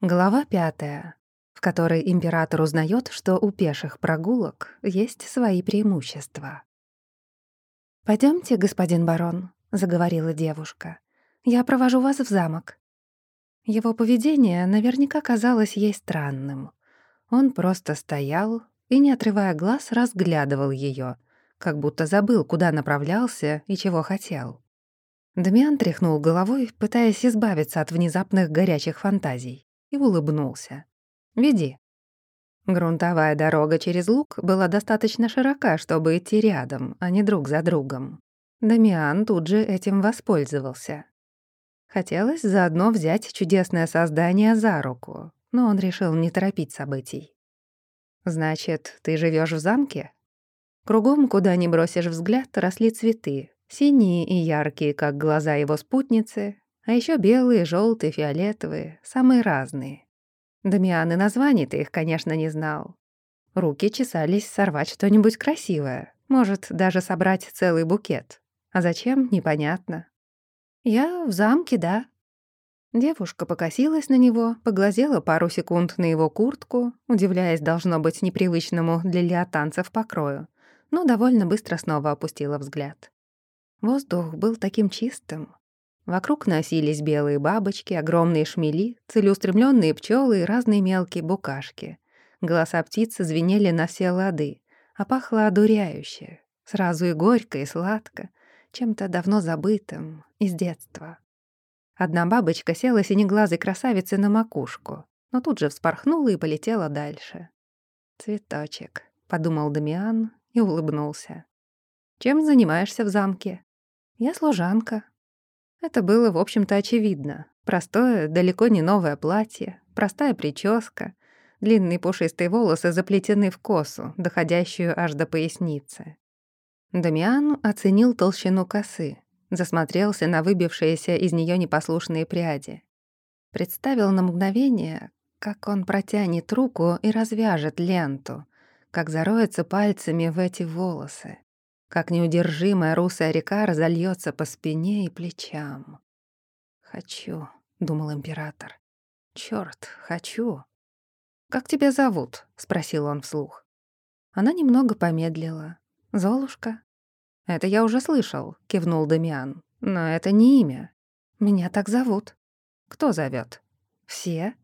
Глава пятая, в которой император узнает, что у пеших прогулок есть свои преимущества. Пойдемте, господин барон», — заговорила девушка. «Я провожу вас в замок». Его поведение наверняка казалось ей странным. Он просто стоял и, не отрывая глаз, разглядывал ее, как будто забыл, куда направлялся и чего хотел. Дамиан тряхнул головой, пытаясь избавиться от внезапных горячих фантазий и улыбнулся. «Веди». Грунтовая дорога через луг была достаточно широка, чтобы идти рядом, а не друг за другом. Дамиан тут же этим воспользовался. Хотелось заодно взять чудесное создание за руку, но он решил не торопить событий. «Значит, ты живешь в замке?» Кругом, куда ни бросишь взгляд, росли цветы, синие и яркие, как глаза его спутницы, а еще белые, желтые, фиолетовые, самые разные. Дамиан и названий-то их, конечно, не знал. Руки чесались сорвать что-нибудь красивое, может, даже собрать целый букет. А зачем, непонятно. «Я в замке, да». Девушка покосилась на него, поглазела пару секунд на его куртку, удивляясь, должно быть, непривычному для леотанцев покрою, но довольно быстро снова опустила взгляд. Воздух был таким чистым, Вокруг носились белые бабочки, огромные шмели, целеустремленные пчелы и разные мелкие букашки. Голоса птиц звенели на все лады, а пахло одуряюще, сразу и горько, и сладко, чем-то давно забытым, из детства. Одна бабочка села синеглазой красавице на макушку, но тут же вспорхнула и полетела дальше. «Цветочек», — подумал Дамиан и улыбнулся. «Чем занимаешься в замке?» «Я служанка», это было, в общем-то, очевидно. Простое, далеко не новое платье, простая прическа, длинные пушистые волосы заплетены в косу, доходящую аж до поясницы. Дамиан оценил толщину косы, засмотрелся на выбившиеся из нее непослушные пряди. Представил на мгновение, как он протянет руку и развяжет ленту, как зароется пальцами в эти волосы как неудержимая русая река разольется по спине и плечам. «Хочу», — думал император. «Чёрт, хочу». «Как тебя зовут?» — спросил он вслух. Она немного помедлила. «Золушка?» «Это я уже слышал», — кивнул Дамиан. «Но это не имя. Меня так зовут». «Кто зовет? «Все.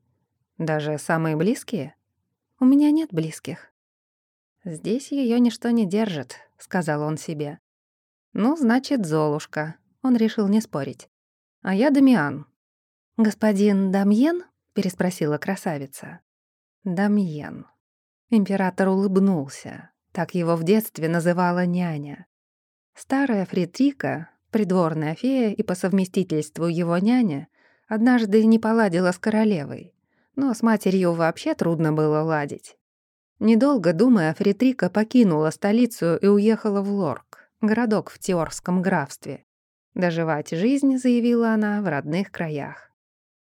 Даже самые близкие?» «У меня нет близких». «Здесь ее ничто не держит», — сказал он себе. «Ну, значит, Золушка». Он решил не спорить. «А я Дамиан». «Господин Дамьен?» — переспросила красавица. «Дамьен». Император улыбнулся. Так его в детстве называла няня. Старая Фридрика, придворная фея и по совместительству его няня, однажды не поладила с королевой. Но с матерью вообще трудно было ладить. Недолго думая, Фритрика покинула столицу и уехала в Лорк, городок в Теорском графстве. Доживать жизнь, заявила она, в родных краях.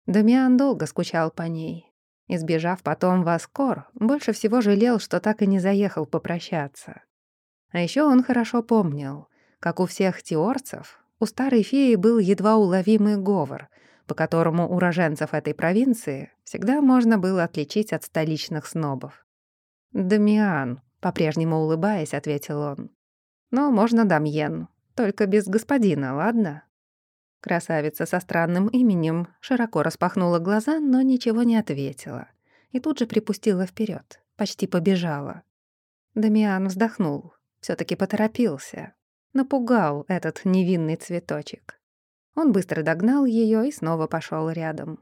Дамиан долго скучал по ней. Избежав потом в Аскор, больше всего жалел, что так и не заехал попрощаться. А еще он хорошо помнил, как у всех теорцев, у старой феи был едва уловимый говор, по которому уроженцев этой провинции всегда можно было отличить от столичных снобов. «Дамиан», — по-прежнему улыбаясь, ответил он. «Но можно Дамьен, только без господина, ладно?» Красавица со странным именем широко распахнула глаза, но ничего не ответила. И тут же припустила вперед, почти побежала. Дамиан вздохнул, все таки поторопился. Напугал этот невинный цветочек. Он быстро догнал ее и снова пошел рядом.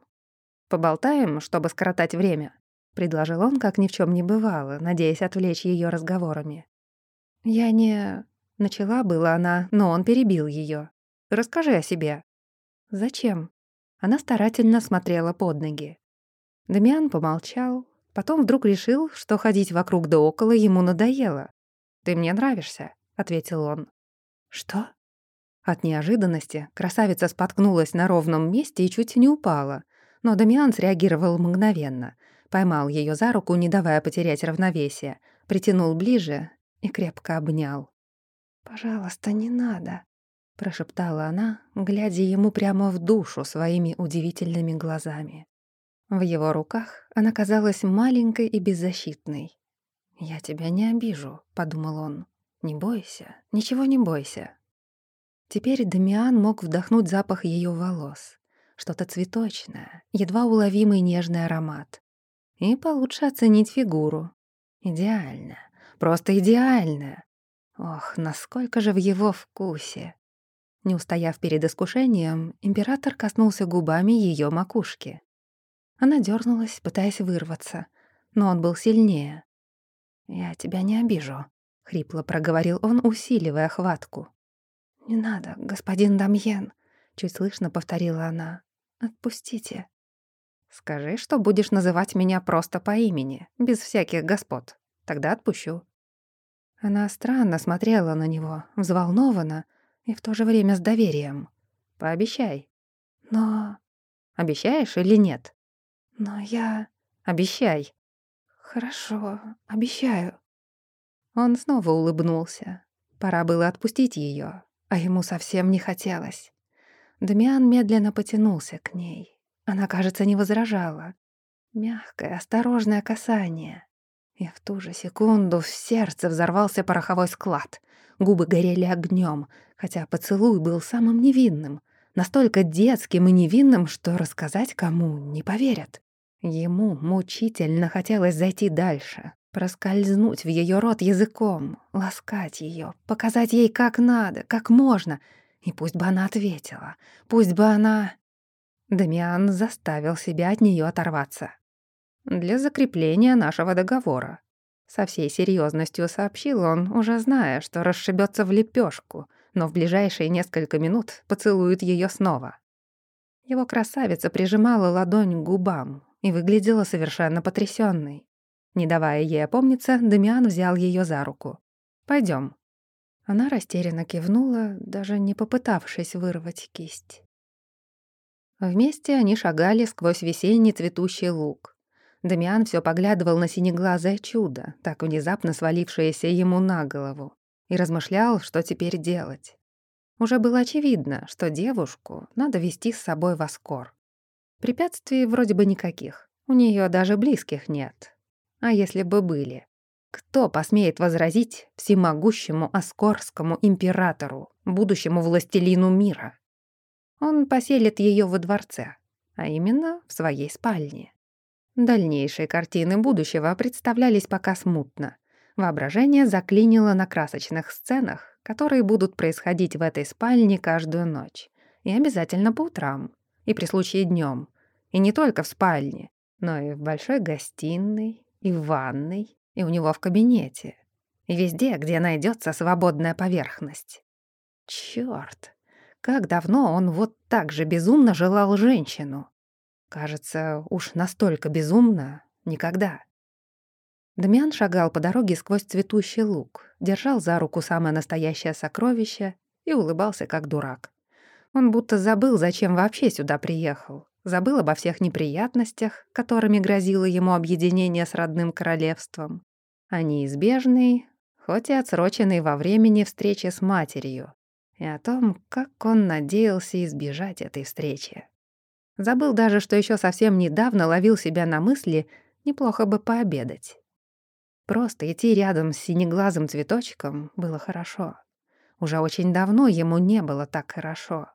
«Поболтаем, чтобы скоротать время?» — предложил он, как ни в чем не бывало, надеясь отвлечь ее разговорами. «Я не...» — начала была она, но он перебил ее. «Расскажи о себе». «Зачем?» Она старательно смотрела под ноги. Дамиан помолчал, потом вдруг решил, что ходить вокруг да около ему надоело. «Ты мне нравишься», — ответил он. «Что?» От неожиданности красавица споткнулась на ровном месте и чуть не упала, но Дамиан среагировал мгновенно — поймал ее за руку, не давая потерять равновесие, притянул ближе и крепко обнял. «Пожалуйста, не надо», — прошептала она, глядя ему прямо в душу своими удивительными глазами. В его руках она казалась маленькой и беззащитной. «Я тебя не обижу», — подумал он. «Не бойся, ничего не бойся». Теперь Дамиан мог вдохнуть запах ее волос. Что-то цветочное, едва уловимый нежный аромат. И получше оценить фигуру. Идеально, просто идеально. Ох, насколько же в его вкусе. Не устояв перед искушением, император коснулся губами ее макушки. Она дернулась, пытаясь вырваться, но он был сильнее. «Я тебя не обижу», — хрипло проговорил он, усиливая хватку. «Не надо, господин Дамьен», — чуть слышно повторила она. «Отпустите». «Скажи, что будешь называть меня просто по имени, без всяких господ. Тогда отпущу». Она странно смотрела на него, взволнованно и в то же время с доверием. «Пообещай». «Но...» «Обещаешь или нет?» «Но я...» «Обещай». «Хорошо, обещаю». Он снова улыбнулся. Пора было отпустить ее, а ему совсем не хотелось. Дамиан медленно потянулся к ней. Она, кажется, не возражала. Мягкое, осторожное касание. И в ту же секунду в сердце взорвался пороховой склад. Губы горели огнем, хотя поцелуй был самым невинным, настолько детским и невинным, что рассказать кому не поверят. Ему мучительно хотелось зайти дальше, проскользнуть в ее рот языком, ласкать ее, показать ей как надо, как можно, и пусть бы она ответила, пусть бы она... Дамиан заставил себя от нее оторваться. «Для закрепления нашего договора», — со всей серьезностью сообщил он, уже зная, что расшибется в лепешку, но в ближайшие несколько минут поцелует ее снова. Его красавица прижимала ладонь к губам, и выглядела совершенно потрясённой. Не давая ей опомниться, Дамиан взял её за руку. Пойдём. Она растерянно кивнула, даже не попытавшись вырвать кисть. Вместе они шагали сквозь весенний цветущий луг. Дамиан всё поглядывал на синеглазое чудо, так внезапно свалившееся ему на голову, и размышлял, что теперь делать. Уже было очевидно, что девушку надо вести с собой в Аскор. Препятствий вроде бы никаких. У нее даже близких нет. А если бы были? Кто посмеет возразить всемогущему Аскорскому императору, будущему властелину мира? Он поселит ее во дворце, а именно в своей спальне. Дальнейшие картины будущего представлялись пока смутно. Воображение заклинило на красочных сценах, которые будут происходить в этой спальне каждую ночь. И обязательно по утрам, и при случае днем, и не только в спальне, но и в большой гостиной, и в ванной, и у него в кабинете, и везде, где найдется свободная поверхность. Чёрт, как давно он вот так же безумно желал женщину. Кажется, уж настолько безумно никогда. Дамиан шагал по дороге сквозь цветущий луг, держал за руку самое настоящее сокровище и улыбался как дурак. Он будто забыл, зачем вообще сюда приехал забыл обо всех неприятностях, которыми грозило ему объединение с родным королевством, о неизбежной, хоть и отсроченной во времени встрече с матерью, и о том, как он надеялся избежать этой встречи. Забыл даже, что еще совсем недавно ловил себя на мысли «неплохо бы пообедать». Просто идти рядом с синеглазым цветочком было хорошо. Уже очень давно ему не было так хорошо.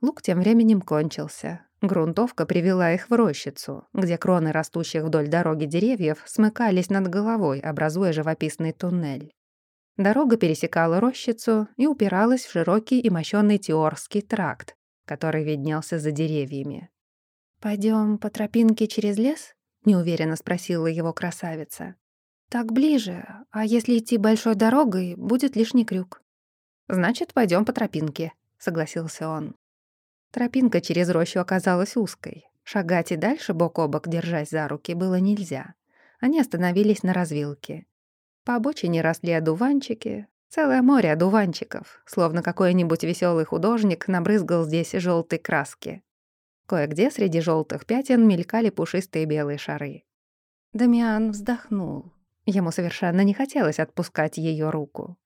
Лук тем временем кончился. Грунтовка привела их в рощицу, где кроны растущих вдоль дороги деревьев смыкались над головой, образуя живописный туннель. Дорога пересекала рощицу и упиралась в широкий и мощёный Теорский тракт, который виднелся за деревьями. Пойдем по тропинке через лес?» — неуверенно спросила его красавица. «Так ближе, а если идти большой дорогой, будет лишний крюк». «Значит, пойдем по тропинке», — согласился он. Тропинка через рощу оказалась узкой. Шагать и дальше бок о бок, держась за руки, было нельзя. Они остановились на развилке. По обочине росли одуванчики. Целое море одуванчиков, словно какой-нибудь веселый художник набрызгал здесь желтой краски. Кое-где среди желтых пятен мелькали пушистые белые шары. Дамиан вздохнул. Ему совершенно не хотелось отпускать ее руку.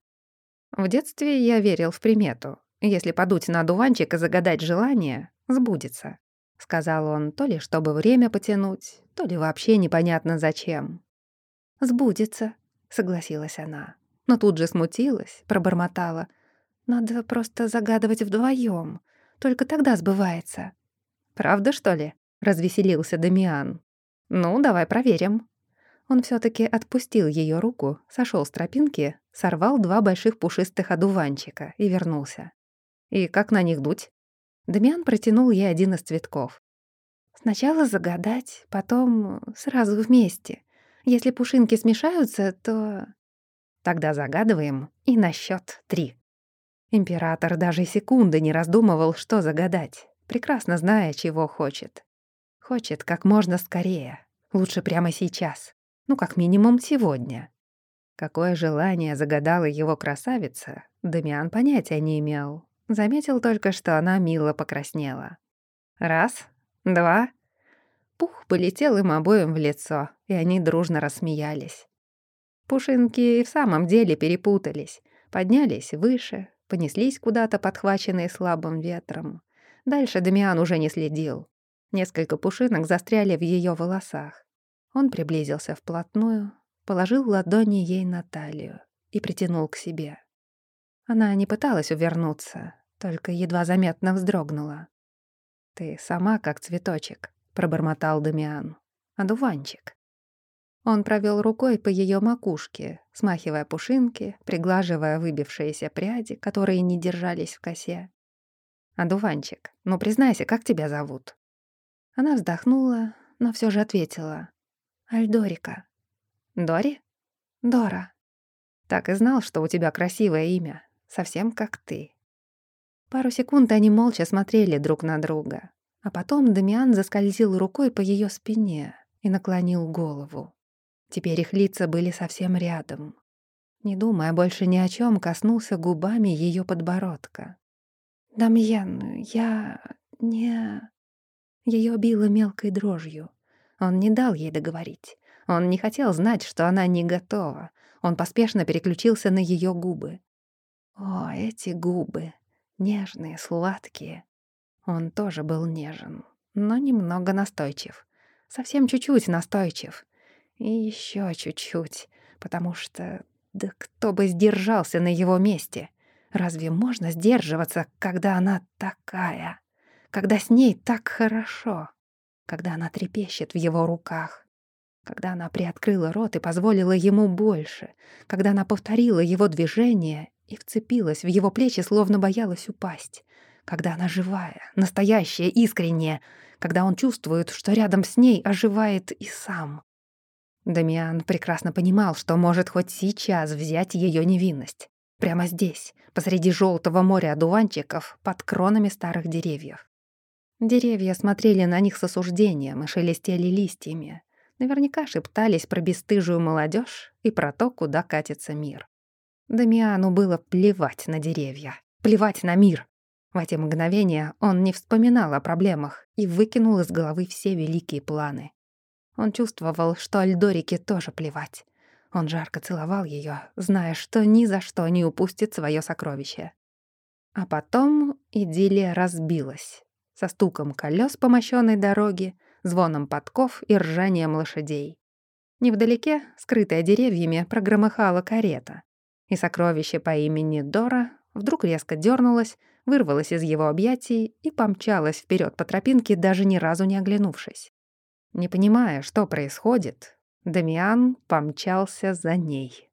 В детстве я верил в примету. Если подуть на одуванчик и загадать желание, сбудется. — сказал он, то ли чтобы время потянуть, то ли вообще непонятно зачем. «Сбудется», — согласилась она, но тут же смутилась, пробормотала. «Надо просто загадывать вдвоем, только тогда сбывается». «Правда, что ли?» — развеселился Дамиан. «Ну, давай проверим». Он все таки отпустил ее руку, сошел с тропинки, сорвал два больших пушистых одуванчика и вернулся. «И как на них дуть?» Дамиан протянул ей один из цветков. «Сначала загадать, потом сразу вместе. Если пушинки смешаются, то...» «Тогда загадываем и на счет три». Император даже секунды не раздумывал, что загадать, прекрасно зная, чего хочет. Хочет как можно скорее, лучше прямо сейчас, ну, как минимум сегодня. Какое желание загадала его красавица, Дамиан понятия не имел. Заметил только, что она мило покраснела. Раз, два. Пух полетел им обоим в лицо, и они дружно рассмеялись. Пушинки и в самом деле перепутались, поднялись выше, понеслись куда-то, подхваченные слабым ветром. Дальше Дамиан уже не следил. Несколько пушинок застряли в ее волосах. Он приблизился вплотную, положил ладони ей на талию и притянул к себе. Она не пыталась увернуться, только едва заметно вздрогнула. «Ты сама как цветочек», — пробормотал Дамиан. «Одуванчик». Он провел рукой по ее макушке, смахивая пушинки, приглаживая выбившиеся пряди, которые не держались в косе. «Одуванчик, ну признайся, как тебя зовут?» Она вздохнула, но все же ответила. «Альдорика». «Дори?» «Дора». «Так и знал, что у тебя красивое имя, совсем как ты». Пару секунд они молча смотрели друг на друга, а потом Дамиан заскользил рукой по ее спине и наклонил голову. Теперь их лица были совсем рядом. Не думая больше ни о чем, коснулся губами ее подбородка. «Дамьян, я не...» Ее било мелкой дрожью. Он не дал ей договорить. Он не хотел знать, что она не готова. Он поспешно переключился на ее губы. О, эти губы! Нежные, сладкие. Он тоже был нежен, но немного настойчив. Совсем чуть-чуть настойчив. И еще чуть-чуть, потому что... Да кто бы сдержался на его месте? Разве можно сдерживаться, когда она такая? Когда с ней так хорошо? Когда она трепещет в его руках? Когда она приоткрыла рот и позволила ему больше? Когда она повторила его движение и вцепилась в его плечи, словно боялась упасть. Когда она живая, настоящая, искренняя, когда он чувствует, что рядом с ней оживает и сам. Дамиан прекрасно понимал, что может хоть сейчас взять ее невинность. Прямо здесь, посреди желтого моря одуванчиков, под кронами старых деревьев. Деревья смотрели на них с осуждением и шелестели листьями. Наверняка шептались про бесстыжую молодежь и про то, куда катится мир. Дамиану было плевать на деревья, плевать на мир. В эти мгновения он не вспоминал о проблемах и выкинул из головы все великие планы. Он чувствовал, что Альдорике тоже плевать. Он жарко целовал ее, зная, что ни за что не упустит свое сокровище. А потом идиллия разбилась. Со стуком колес по мощенной дороге, звоном подков и ржанием лошадей. Невдалеке, скрытая деревьями, прогромыхала карета и сокровище по имени Дора вдруг резко дернулось, вырвалось из его объятий и помчалось вперед по тропинке, даже ни разу не оглянувшись. Не понимая, что происходит, Дамиан помчался за ней.